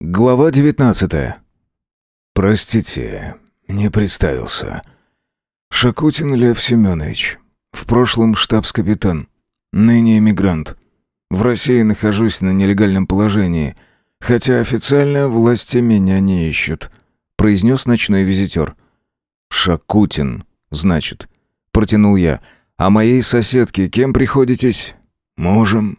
Глава 19. Простите, не представился. Шакутин Лев Семенович. В прошлом штабс-капитан, ныне эмигрант. В России нахожусь на нелегальном положении, хотя официально власти меня не ищут, произнес ночной визитер. Шакутин, значит, протянул я. А моей соседке кем приходитесь? Мужем.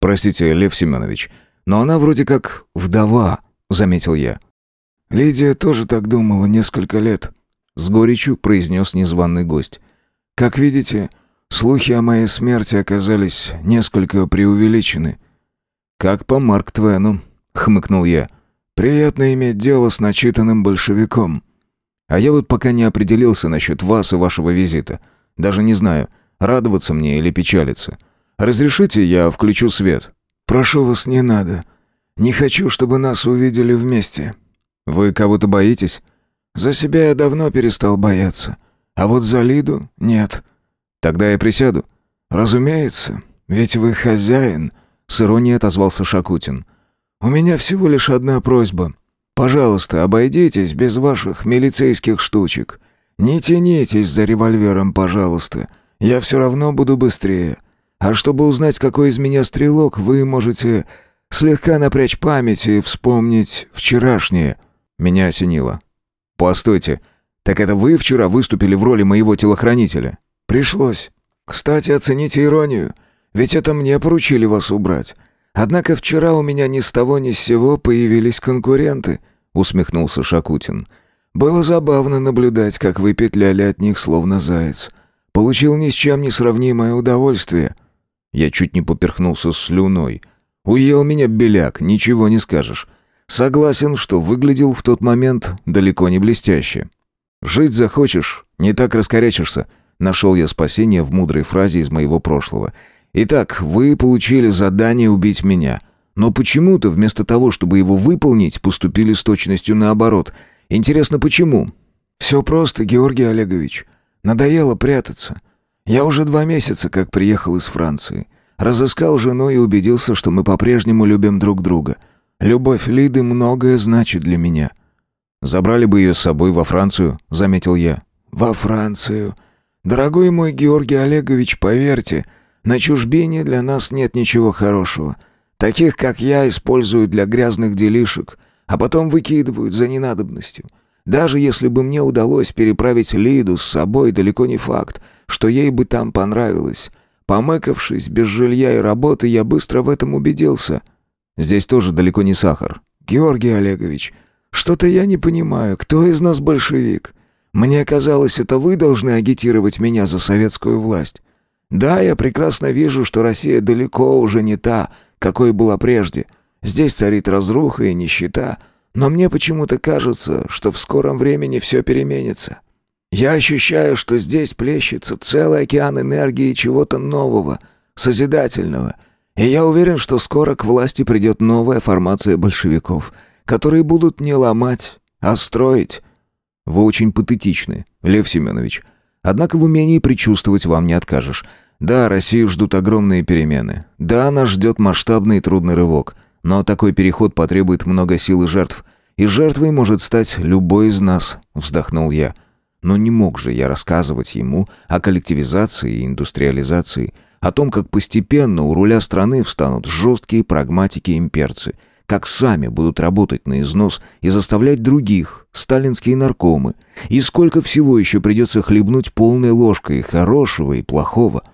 Простите, Лев Семенович, но она вроде как вдова, заметил я. Лидия тоже так думала несколько лет, с горечью произнес незваный гость. Как видите, слухи о моей смерти оказались несколько преувеличены. Как по Марк Твену, хмыкнул я. Приятно иметь дело с начитанным большевиком. А я вот пока не определился насчет вас и вашего визита. Даже не знаю, радоваться мне или печалиться. Разрешите, я включу свет. «Прошу вас, не надо. Не хочу, чтобы нас увидели вместе». «Вы кого-то боитесь?» «За себя я давно перестал бояться. А вот за Лиду — нет». «Тогда я присяду». «Разумеется. Ведь вы хозяин», — с иронией отозвался Шакутин. «У меня всего лишь одна просьба. Пожалуйста, обойдитесь без ваших милицейских штучек. Не тянитесь за револьвером, пожалуйста. Я все равно буду быстрее. А чтобы узнать, какой из меня стрелок, вы можете слегка напрячь память и вспомнить вчерашнее. Меня осенило. Постойте, так это вы вчера выступили в роли моего телохранителя? Пришлось. Кстати, оцените иронию. Ведь это мне поручили вас убрать. Однако вчера у меня ни с того ни с сего появились конкуренты, усмехнулся Шакутин. Было забавно наблюдать, как вы петляли от них словно заяц. Получил ни с чем не сравнимое удовольствие. Я чуть не поперхнулся слюной. Уел меня беляк, ничего не скажешь. Согласен, что выглядел в тот момент далеко не блестяще. «Жить захочешь, не так раскорячишься», — нашел я спасение в мудрой фразе из моего прошлого. «Итак, вы получили задание убить меня. Но почему-то вместо того, чтобы его выполнить, поступили с точностью наоборот. Интересно, почему?» «Все просто, Георгий Олегович. Надоело прятаться. Я уже два месяца как приехал из Франции. Разыскал жену и убедился, что мы по-прежнему любим друг друга. Любовь Лиды многое значит для меня. Забрали бы ее с собой во Францию, заметил я. Во Францию. Дорогой мой Георгий Олегович, поверьте, на чужбине для нас нет ничего хорошего. Таких, как я, используют для грязных делишек, а потом выкидывают за ненадобностью. Даже если бы мне удалось переправить Лиду с собой, далеко не факт, что ей бы там понравилось. Помыкавшись без жилья и работы, я быстро в этом убедился. Здесь тоже далеко не сахар. Георгий Олегович, что-то я не понимаю, кто из нас большевик? Мне казалось, это вы должны агитировать меня за советскую власть. Да, я прекрасно вижу, что Россия далеко уже не та, какой была прежде. Здесь царит разруха и нищета, но мне почему-то кажется, что в скором времени все переменится. Я ощущаю, что здесь плещется целый океан энергии чего-то нового, созидательного. И я уверен, что скоро к власти придет новая формация большевиков, которые будут не ломать, а строить. Вы очень патетичны, Лев Семенович. Однако в умении предчувствовать вам не откажешь. Да, Россию ждут огромные перемены. Да, нас ждет масштабный и трудный рывок. Но такой переход потребует много сил и жертв. И жертвой может стать любой из нас, вздохнул я. Но не мог же я рассказывать ему о коллективизации и индустриализации, о том, как постепенно у руля страны встанут жесткие прагматики-имперцы, как сами будут работать на износ и заставлять других, сталинские наркомы, и сколько всего еще придется хлебнуть полной ложкой хорошего и плохого.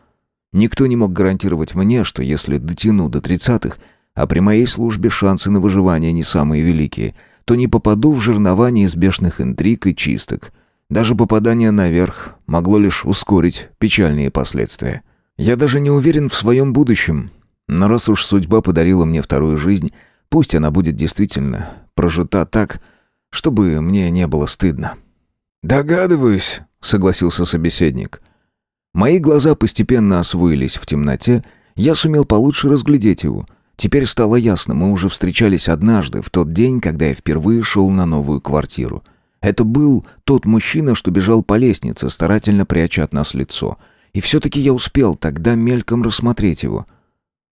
Никто не мог гарантировать мне, что если дотяну до тридцатых, а при моей службе шансы на выживание не самые великие, то не попаду в жернова неизбежных интриг и чисток — даже попадание наверх могло лишь ускорить печальные последствия. Я даже не уверен в своем будущем. Но раз уж судьба подарила мне вторую жизнь, пусть она будет действительно прожита так, чтобы мне не было стыдно. «Догадываюсь», — согласился собеседник. Мои глаза постепенно освоились в темноте, я сумел получше разглядеть его. Теперь стало ясно, мы уже встречались однажды, в тот день, когда я впервые шел на новую квартиру — это был тот мужчина, что бежал по лестнице, старательно пряча от нас лицо. И все-таки я успел тогда мельком рассмотреть его.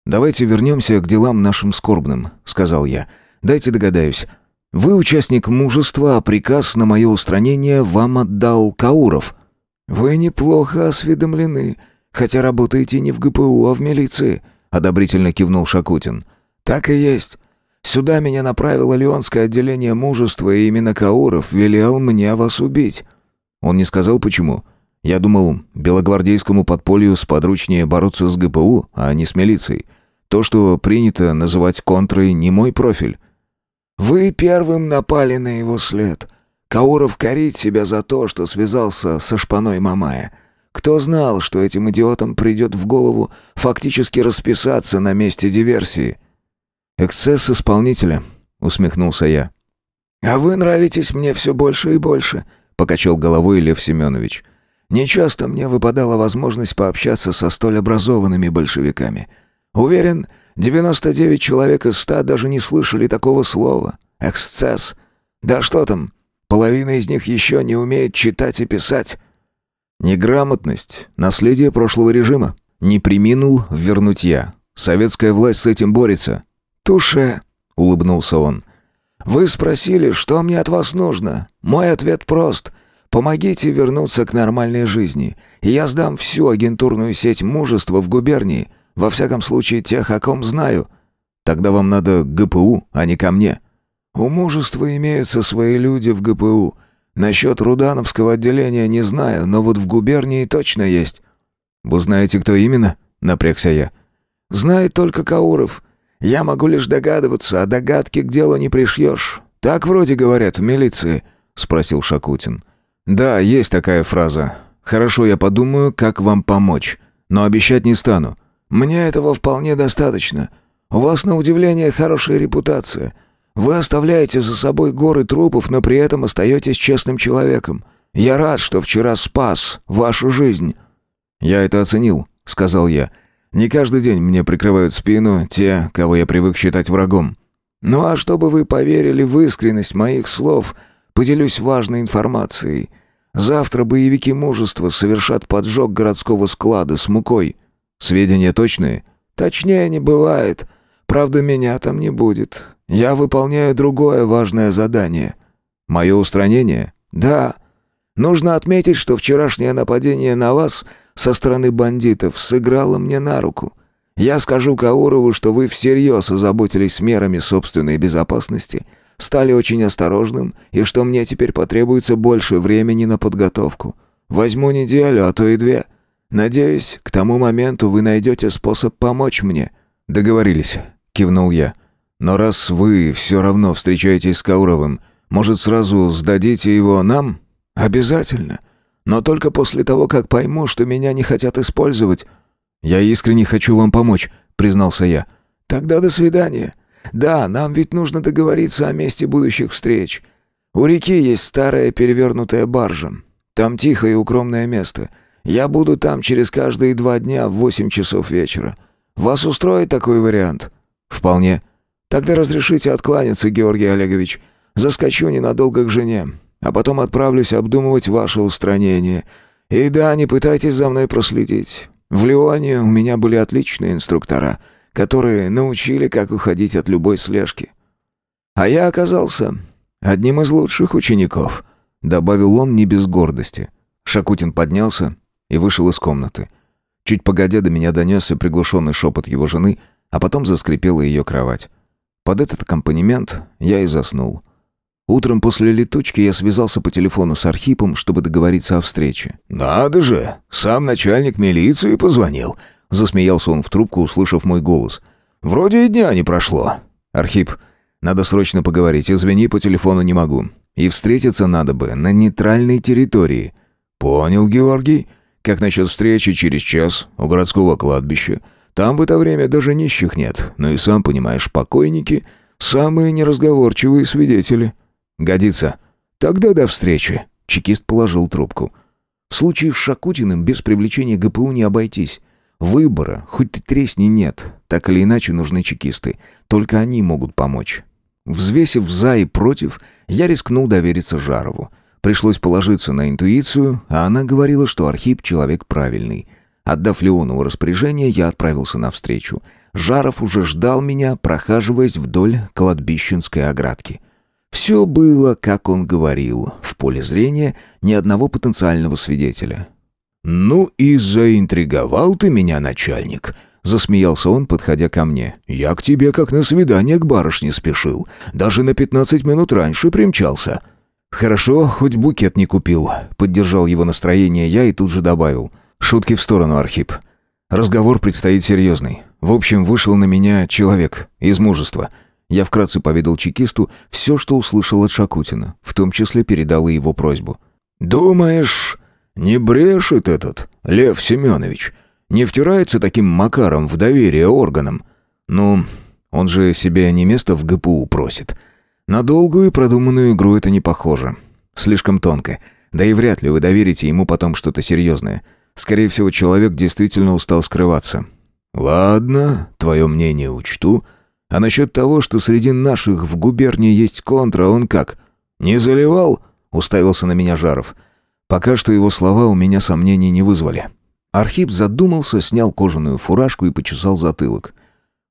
«Давайте вернемся к делам нашим скорбным», — сказал я. Дайте догадаюсь. Вы участник мужества, а приказ на мое устранение вам отдал Кауров». «Вы неплохо осведомлены, хотя работаете не в ГПУ, а в милиции», — одобрительно кивнул Шакутин. «Так и есть. Сюда меня направило Леонское отделение мужества, и именно Кауров велел мне вас убить». Он не сказал, почему. Я думал, белогвардейскому подполью сподручнее бороться с ГПУ, а не с милицией. То, что принято называть контрой, не мой профиль. «Вы первым напали на его след. Кауров корит себя за то, что связался со шпаной Мамая. Кто знал, что этим идиотам придет в голову фактически расписаться на месте диверсии?» «Эксцесс исполнителя», — усмехнулся я. «А вы нравитесь мне все больше и больше», — покачал головой Лев Семенович. «Нечасто мне выпадала возможность пообщаться со столь образованными большевиками. Уверен, 99 человек из 100 даже не слышали такого слова. Эксцесс. Да что там, половина из них еще не умеет читать и писать. Неграмотность — наследие прошлого режима. Не приминул вернуть я. Советская власть с этим борется. «Туше», — улыбнулся он. «Вы спросили, что мне от вас нужно? Мой ответ прост. Помогите вернуться к нормальной жизни, и я сдам всю агентурную сеть мужества в губернии, во всяком случае тех, о ком знаю. Тогда вам надо ГПУ, а не ко мне. У мужества имеются свои люди в ГПУ. Насчет Рудановского отделения не знаю, но вот в губернии точно есть. Вы знаете, кто именно? Напрягся я. Знает только Кауров. Я могу лишь догадываться, а догадки к делу не пришьешь. Так вроде говорят в милиции, спросил Шакутин. Да, есть такая фраза. Хорошо, я подумаю, как вам помочь, но обещать не стану. Мне этого вполне достаточно. У вас, на удивление, хорошая репутация. Вы оставляете за собой горы трупов, но при этом остаетесь честным человеком. Я рад, что вчера спас вашу жизнь». «Я это оценил», — сказал я. «Не каждый день мне прикрывают спину те, кого я привык считать врагом». «Ну а чтобы вы поверили в искренность моих слов, поделюсь важной информацией. Завтра боевики мужества совершат поджог городского склада с мукой. Сведения точные? Точнее не бывает. Правда, меня там не будет. Я выполняю другое важное задание. Мое устранение? Да. Нужно отметить, что вчерашнее нападение на вас со стороны бандитов сыграло мне на руку. Я скажу Каурову, что вы всерьез озаботились мерами собственной безопасности, стали очень осторожным, и что мне теперь потребуется больше времени на подготовку. Возьму неделю, а то и две. Надеюсь, к тому моменту вы найдете способ помочь мне». «Договорились», — кивнул я. «Но раз вы все равно встречаетесь с Кауровым, может, сразу сдадите его нам?» «Обязательно. Но только после того, как пойму, что меня не хотят использовать». «Я искренне хочу вам помочь», — признался я. «Тогда до свидания. Да, нам ведь нужно договориться о месте будущих встреч. У реки есть старая перевернутая баржа. Там тихое и укромное место. Я буду там через каждые два дня в восемь часов вечера. Вас устроит такой вариант?» «Вполне». «Тогда разрешите откланяться, Георгий Олегович. Заскочу ненадолго к жене, а потом отправлюсь обдумывать ваше устранение. И да, не пытайтесь за мной проследить. В Леоне у меня были отличные инструктора, которые научили, как уходить от любой слежки. А я оказался одним из лучших учеников», — добавил он не без гордости. Шакутин поднялся, и вышел из комнаты. Чуть погодя до меня донесся приглушенный шепот его жены, а потом заскрипела ее кровать. Под этот аккомпанемент я и заснул. Утром после летучки я связался по телефону с Архипом, чтобы договориться о встрече. «Надо же! Сам начальник милиции позвонил!» Засмеялся он в трубку, услышав мой голос. «Вроде и дня не прошло». «Архип, надо срочно поговорить. Извини, по телефону не могу. И встретиться надо бы на нейтральной территории». «Понял, Георгий. Как насчет встречи через час у городского кладбища? Там в это время даже нищих нет. Ну и сам понимаешь, покойники — самые неразговорчивые свидетели». «Годится. Тогда до встречи». Чекист положил трубку. В случае с Шакутиным без привлечения ГПУ не обойтись. Выбора, хоть ты тресни, нет. Так или иначе нужны чекисты. Только они могут помочь. Взвесив «за» и «против», я рискнул довериться Жарову. Пришлось положиться на интуицию, а она говорила, что Архип человек правильный. Отдав Леонову распоряжение, я отправился навстречу. Жаров уже ждал меня, прохаживаясь вдоль кладбищенской оградки. Все было, как он говорил, в поле зрения ни одного потенциального свидетеля. «Ну и заинтриговал ты меня, начальник», — засмеялся он, подходя ко мне. «Я к тебе как на свидание к барышне спешил. Даже на пятнадцать минут раньше примчался». «Хорошо, хоть букет не купил», — поддержал его настроение я и тут же добавил. «Шутки в сторону, Архип. Разговор предстоит серьезный. В общем, вышел на меня человек из мужества». Я вкратце поведал чекисту все, что услышал от Шакутина, в том числе передал и его просьбу. «Думаешь, не брешет этот Лев Семенович? Не втирается таким макаром в доверие органам?» «Ну, он же себе не место в ГПУ просит. На долгую и продуманную игру это не похоже. Слишком тонко. Да и вряд ли вы доверите ему потом что-то серьезное. Скорее всего, человек действительно устал скрываться». «Ладно, твое мнение учту». А насчет того, что среди наших в губернии есть контра, он как? Не заливал?» — уставился на меня Жаров. Пока что его слова у меня сомнений не вызвали. Архип задумался, снял кожаную фуражку и почесал затылок.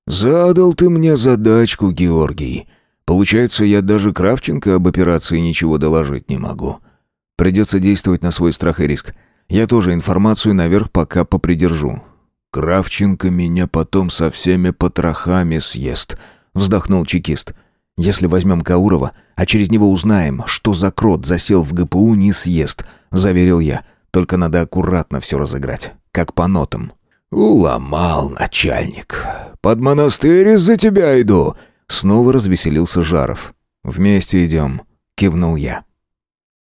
«Задал ты мне задачку, Георгий. Получается, я даже Кравченко об операции ничего доложить не могу. Придется действовать на свой страх и риск. Я тоже информацию наверх пока попридержу. «Кравченко меня потом со всеми потрохами съест», — вздохнул чекист. «Если возьмем Каурова, а через него узнаем, что за крот засел в ГПУ, не съест», — заверил я. «Только надо аккуратно все разыграть, как по нотам». «Уломал, начальник. Под монастырь из-за тебя иду», — снова развеселился Жаров. «Вместе идем», — кивнул я.